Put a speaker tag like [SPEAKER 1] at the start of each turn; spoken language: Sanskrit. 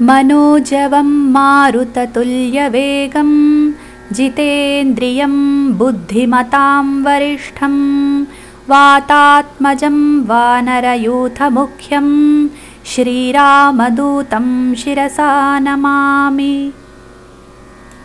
[SPEAKER 1] मनोजवं मारुततुल्यवेगं जितेन्द्रियं बुद्धिमतां वरिष्ठं वातात्मजं वानरयूथमुख्यं श्रीरामदूतं शिरसा नमामि।